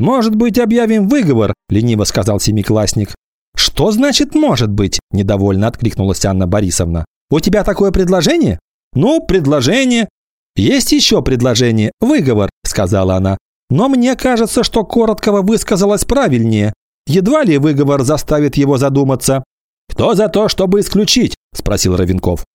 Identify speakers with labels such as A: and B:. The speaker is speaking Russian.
A: «Может быть, объявим выговор?» – лениво сказал семиклассник. «Что значит «может быть»?» – недовольно откликнулась Анна Борисовна. «У тебя такое предложение?» «Ну, предложение». «Есть еще предложение – выговор», – сказала она. «Но мне кажется, что Короткого высказалась правильнее. Едва ли выговор заставит его задуматься». «Кто за то, чтобы исключить?» – спросил Равенков.